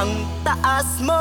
ang taas mo.